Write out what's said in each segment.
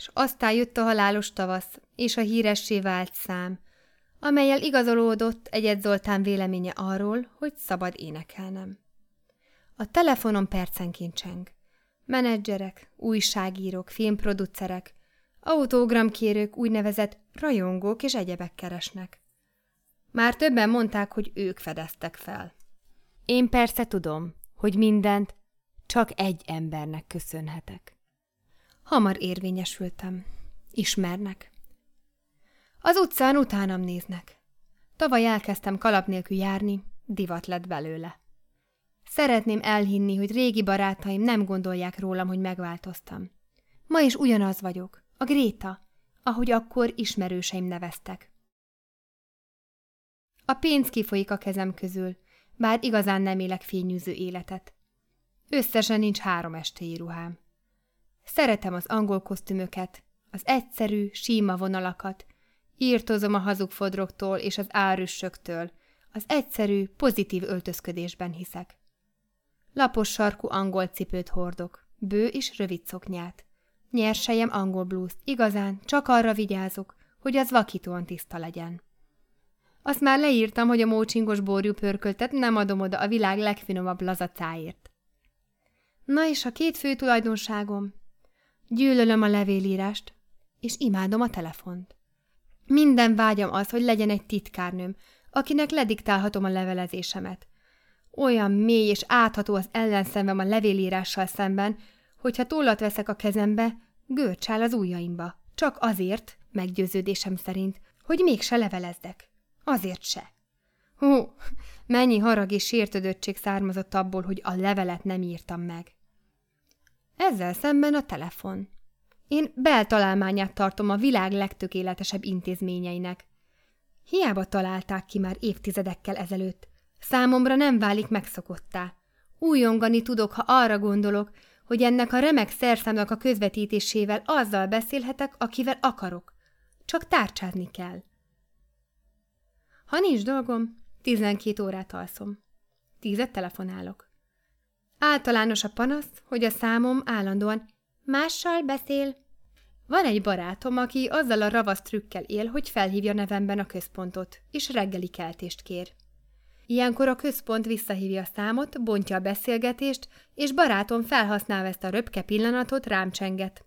és aztán jött a halálos tavasz és a híressé vált szám, amelyel igazolódott egyet Zoltán véleménye arról, hogy szabad énekelnem. A telefonon percenként cseng. Menedzserek, újságírók, filmproducerek, autógramkérők, úgynevezett rajongók és egyebek keresnek. Már többen mondták, hogy ők fedeztek fel. Én persze tudom, hogy mindent csak egy embernek köszönhetek. Hamar érvényesültem. Ismernek. Az utcán utánam néznek. Tavaly elkezdtem kalap nélkül járni, divat lett belőle. Szeretném elhinni, hogy régi barátaim nem gondolják rólam, hogy megváltoztam. Ma is ugyanaz vagyok, a Gréta, ahogy akkor ismerőseim neveztek. A pénz kifolyik a kezem közül, bár igazán nem élek fényűző életet. Összesen nincs három estéi ruhám. Szeretem az angol kosztümöket, az egyszerű, síma vonalakat, írtozom a hazug fodroktól és az árüssöktől, az egyszerű, pozitív öltözködésben hiszek. Lapos sarkú angol cipőt hordok, bő és rövid szoknyát. Nyersejem angol blúzt, igazán, csak arra vigyázok, hogy az vakítóan tiszta legyen. Azt már leírtam, hogy a mócsingos borjú pörköltet nem adom oda a világ legfinomabb lazacáért. Na és a két fő tulajdonságom? Gyűlölöm a levélírást, és imádom a telefont. Minden vágyam az, hogy legyen egy titkárnőm, akinek lediktálhatom a levelezésemet. Olyan mély és átható az ellenszemem a levélírással szemben, hogyha tollat veszek a kezembe, görcsál az ujjaimba. Csak azért, meggyőződésem szerint, hogy mégse levelezdek. Azért se. Hú, mennyi harag és sértődöttség származott abból, hogy a levelet nem írtam meg. Ezzel szemben a telefon. Én beltalálmányát tartom a világ legtökéletesebb intézményeinek. Hiába találták ki már évtizedekkel ezelőtt. Számomra nem válik megszokottá. Újongani tudok, ha arra gondolok, hogy ennek a remek szerszámnak a közvetítésével azzal beszélhetek, akivel akarok. Csak tárcsázni kell. Ha nincs dolgom, tizenkét órát alszom. Tízet telefonálok. Általános a panasz, hogy a számom állandóan mással beszél. Van egy barátom, aki azzal a ravasz trükkel él, hogy felhívja nevemben a központot, és reggeli keltést kér. Ilyenkor a központ visszahívja a számot, bontja a beszélgetést, és barátom felhasználva ezt a röpke pillanatot rám csenget.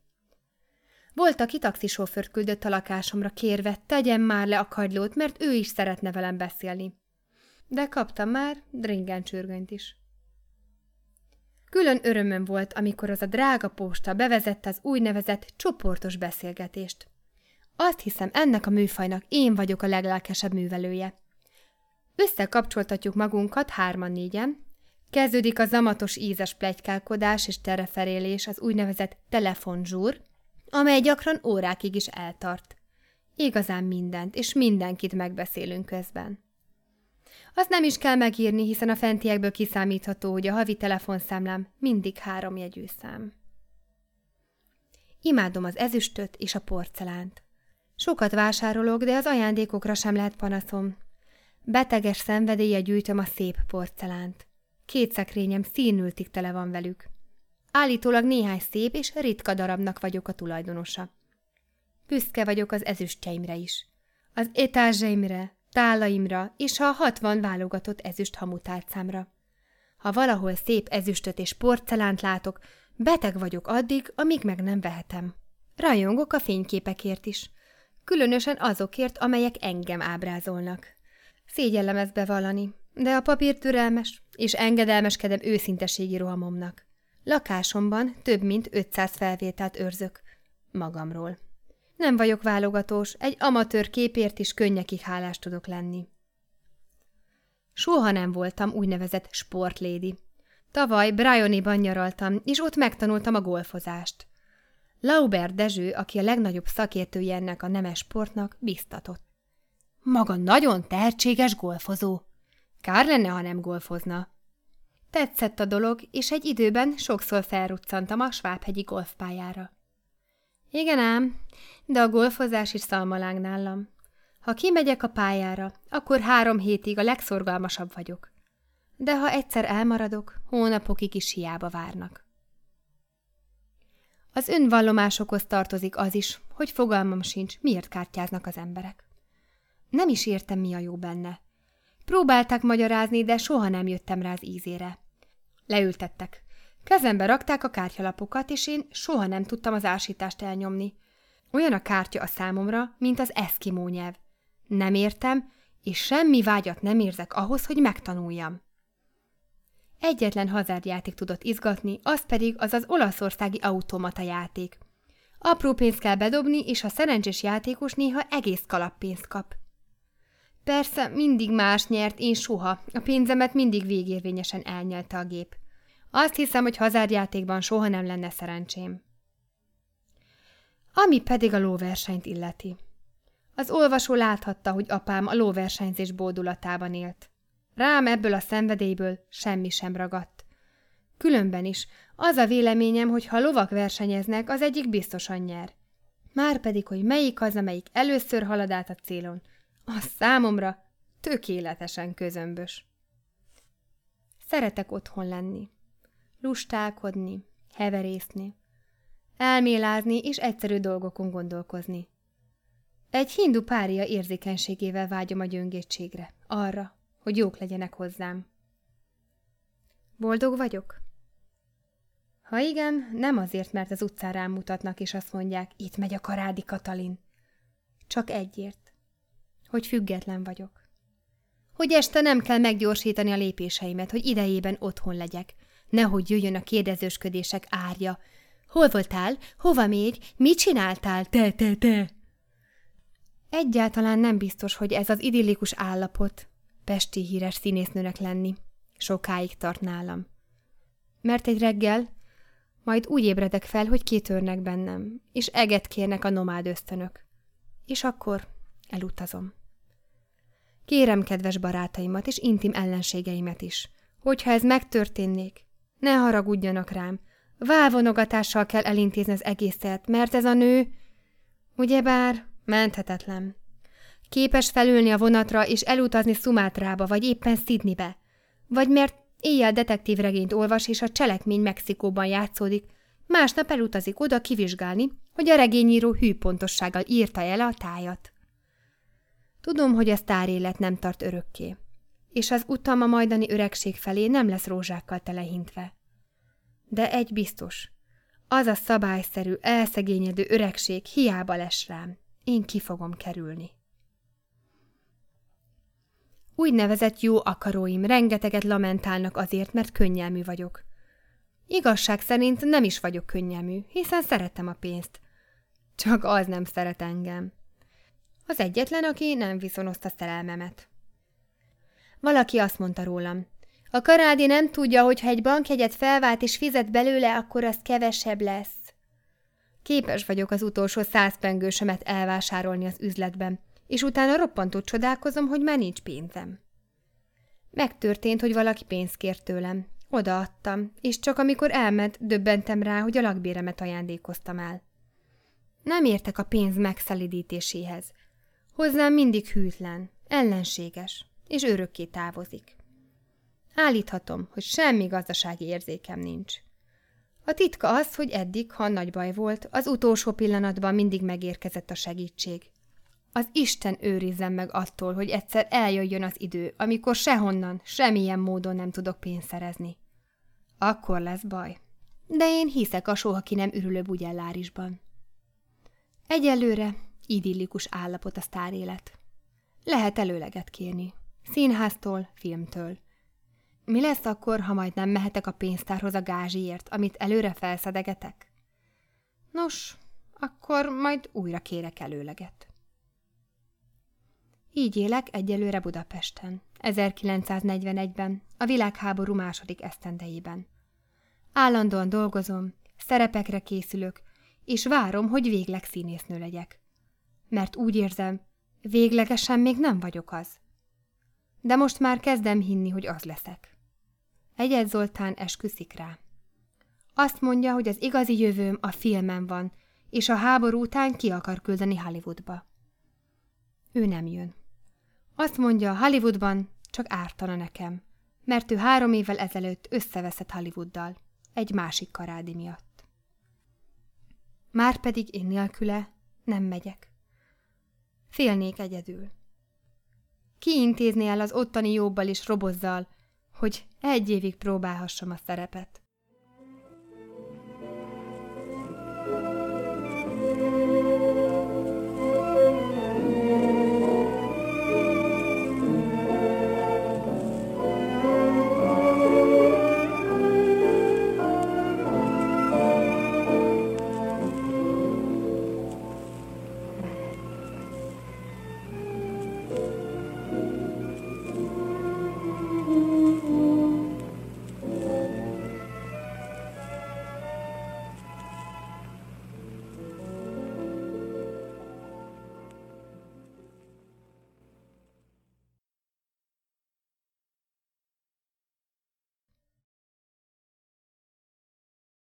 Volt, aki taxisofőrt küldött a lakásomra kérve, tegyen már le a kagylót, mert ő is szeretne velem beszélni. De kaptam már dringen csörgönyt is. Külön örömöm volt, amikor az a drága posta bevezette az úgynevezett csoportos beszélgetést. Azt hiszem, ennek a műfajnak én vagyok a leglelkesebb művelője. Összekapcsoltatjuk magunkat hárman-négyen, kezdődik a zamatos ízes plegykálkodás és tereferélés az úgynevezett telefonzsúr, amely gyakran órákig is eltart. Igazán mindent és mindenkit megbeszélünk közben. Azt nem is kell megírni, hiszen a fentiekből kiszámítható, hogy a havi telefonszámlám mindig három jegyű szám. Imádom az ezüstöt és a porcelánt. Sokat vásárolok, de az ajándékokra sem lehet panaszom. Beteges szenvedélye gyűjtöm a szép porcelánt. Két szekrényem színültig tele van velük. Állítólag néhány szép és ritka darabnak vagyok a tulajdonosa. Büszke vagyok az ezüstjeimre is. Az etázseimre, tálaimra és a hatvan válogatott ezüst hamutálcámra. Ha valahol szép ezüstöt és porcelánt látok, beteg vagyok addig, amíg meg nem vehetem. Rajongok a fényképekért is. Különösen azokért, amelyek engem ábrázolnak. Szégyellem ezt bevallani, de a papír türelmes, és engedelmeskedem őszinteségi rohamomnak. Lakásomban több mint 500 felvételt őrzök. Magamról. Nem vagyok válogatós, egy amatőr képért is könnyekig hálás tudok lenni. Soha nem voltam úgynevezett sportlédi. Tavaly Bryoniban nyaraltam, és ott megtanultam a golfozást. Lauber Dezső, aki a legnagyobb szakértője ennek a nemes sportnak, biztatott. Maga nagyon tehetséges golfozó. Kár lenne, ha nem golfozna. Tetszett a dolog, és egy időben sokszor felruccantam a Svábhegyi golfpályára. Igen ám, de a golfozás is szalmaláng nálam. Ha kimegyek a pályára, akkor három hétig a legszorgalmasabb vagyok. De ha egyszer elmaradok, hónapokig is hiába várnak. Az önvallomásokhoz tartozik az is, hogy fogalmam sincs, miért kártyáznak az emberek. Nem is értem, mi a jó benne. Próbálták magyarázni, de soha nem jöttem rá az ízére. Leültettek. Kezembe rakták a kártyalapokat, és én soha nem tudtam az ásítást elnyomni. Olyan a kártya a számomra, mint az eszkimó nyelv. Nem értem, és semmi vágyat nem érzek ahhoz, hogy megtanuljam. Egyetlen hazárdjáték tudott izgatni, az pedig az az olaszországi automata játék. Apró pénzt kell bedobni, és a szerencsés játékos néha egész kalappénzt kap. Persze, mindig más nyert, én soha. A pénzemet mindig végérvényesen elnyelte a gép. Azt hiszem, hogy hazárdjátékban soha nem lenne szerencsém. Ami pedig a lóversenyt illeti. Az olvasó láthatta, hogy apám a lóversenyzés bódulatában élt. Rám ebből a szenvedélyből semmi sem ragadt. Különben is, az a véleményem, hogy ha lovak versenyeznek, az egyik biztosan nyer. Márpedig, hogy melyik az, amelyik először halad át a célon, az számomra tökéletesen közömbös. Szeretek otthon lenni, lustálkodni, heverészni, elmélázni és egyszerű dolgokon gondolkozni. Egy hindu pária érzékenységével vágyom a gyöngétségre, arra, hogy jók legyenek hozzám. Boldog vagyok? Ha igen, nem azért, mert az utcán rám mutatnak, és azt mondják, itt megy a karádi Katalin. Csak egyért, hogy független vagyok. Hogy este nem kell meggyorsítani a lépéseimet, hogy idejében otthon legyek. Nehogy jöjjön a kérdezősködések árja. Hol voltál? Hova még? Mit csináltál? Te, te, te! Egyáltalán nem biztos, hogy ez az idillikus állapot, pesti híres színésznőnek lenni, sokáig tart nálam. Mert egy reggel majd úgy ébredek fel, hogy kitörnek bennem, és eget kérnek a nomád ösztönök. És akkor elutazom. Kérem kedves barátaimat és intim ellenségeimet is, hogyha ez megtörténnék, ne haragudjanak rám, válvonogatással kell elintézni az egészet, mert ez a nő, ugyebár menthetetlen. Képes felülni a vonatra és elutazni Szumátrába, vagy éppen Sydneybe. Vagy mert éjjel detektív regényt olvas, és a cselekmény Mexikóban játszódik, másnap elutazik oda kivizsgálni, hogy a regényíró hűpontossággal írta el a tájat. Tudom, hogy a sztárélet nem tart örökké, és az utam a majdani öregség felé nem lesz rózsákkal telehintve. De egy biztos, az a szabályszerű, elszegényedő öregség hiába lesz rám, én ki fogom kerülni. Úgynevezett jó akaróim rengeteget lamentálnak azért, mert könnyelmű vagyok. Igazság szerint nem is vagyok könnyelmű, hiszen szeretem a pénzt. Csak az nem szeret engem. Az egyetlen, aki nem viszonozta szerelmemet. Valaki azt mondta rólam, a karádi nem tudja, hogy ha egy bankjegyet felvált és fizet belőle, akkor az kevesebb lesz. Képes vagyok az utolsó száz pengősömet elvásárolni az üzletben, és utána roppantott csodálkozom, hogy már nincs pénzem. Megtörtént, hogy valaki pénzt kért tőlem. Odaadtam, és csak amikor elment, döbbentem rá, hogy a lakbéremet ajándékoztam el. Nem értek a pénz megszelidítéséhez. Hozzám mindig hűtlen, ellenséges, és örökké távozik. Állíthatom, hogy semmi gazdasági érzékem nincs. A titka az, hogy eddig, ha nagy baj volt, az utolsó pillanatban mindig megérkezett a segítség. Az Isten őrizzen meg attól, hogy egyszer eljöjjön az idő, amikor sehonnan, semmilyen módon nem tudok pénzt szerezni. Akkor lesz baj. De én hiszek a soha ki nem ürülő bugyellárisban. Egyelőre idillikus állapot a sztárélet. Lehet előleget kérni. Színháztól, filmtől. Mi lesz akkor, ha majd nem mehetek a pénztárhoz a gázsiért, amit előre felszedegetek? Nos, akkor majd újra kérek előleget. Így élek egyelőre Budapesten, 1941-ben, a világháború második esztendejében. Állandóan dolgozom, szerepekre készülök, és várom, hogy végleg színésznő legyek. Mert úgy érzem, véglegesen még nem vagyok az. De most már kezdem hinni, hogy az leszek. Egyed Zoltán esküszik rá. Azt mondja, hogy az igazi jövőm a filmen van, és a háború után ki akar küldeni Hollywoodba. Ő nem jön. Azt mondja, Hollywoodban csak ártana nekem, mert ő három évvel ezelőtt összeveszett Hollywooddal, egy másik karádi miatt. Márpedig én nélküle nem megyek. Félnék egyedül. Ki intézné el az ottani jobbal és robozzal, hogy egy évig próbálhassam a szerepet?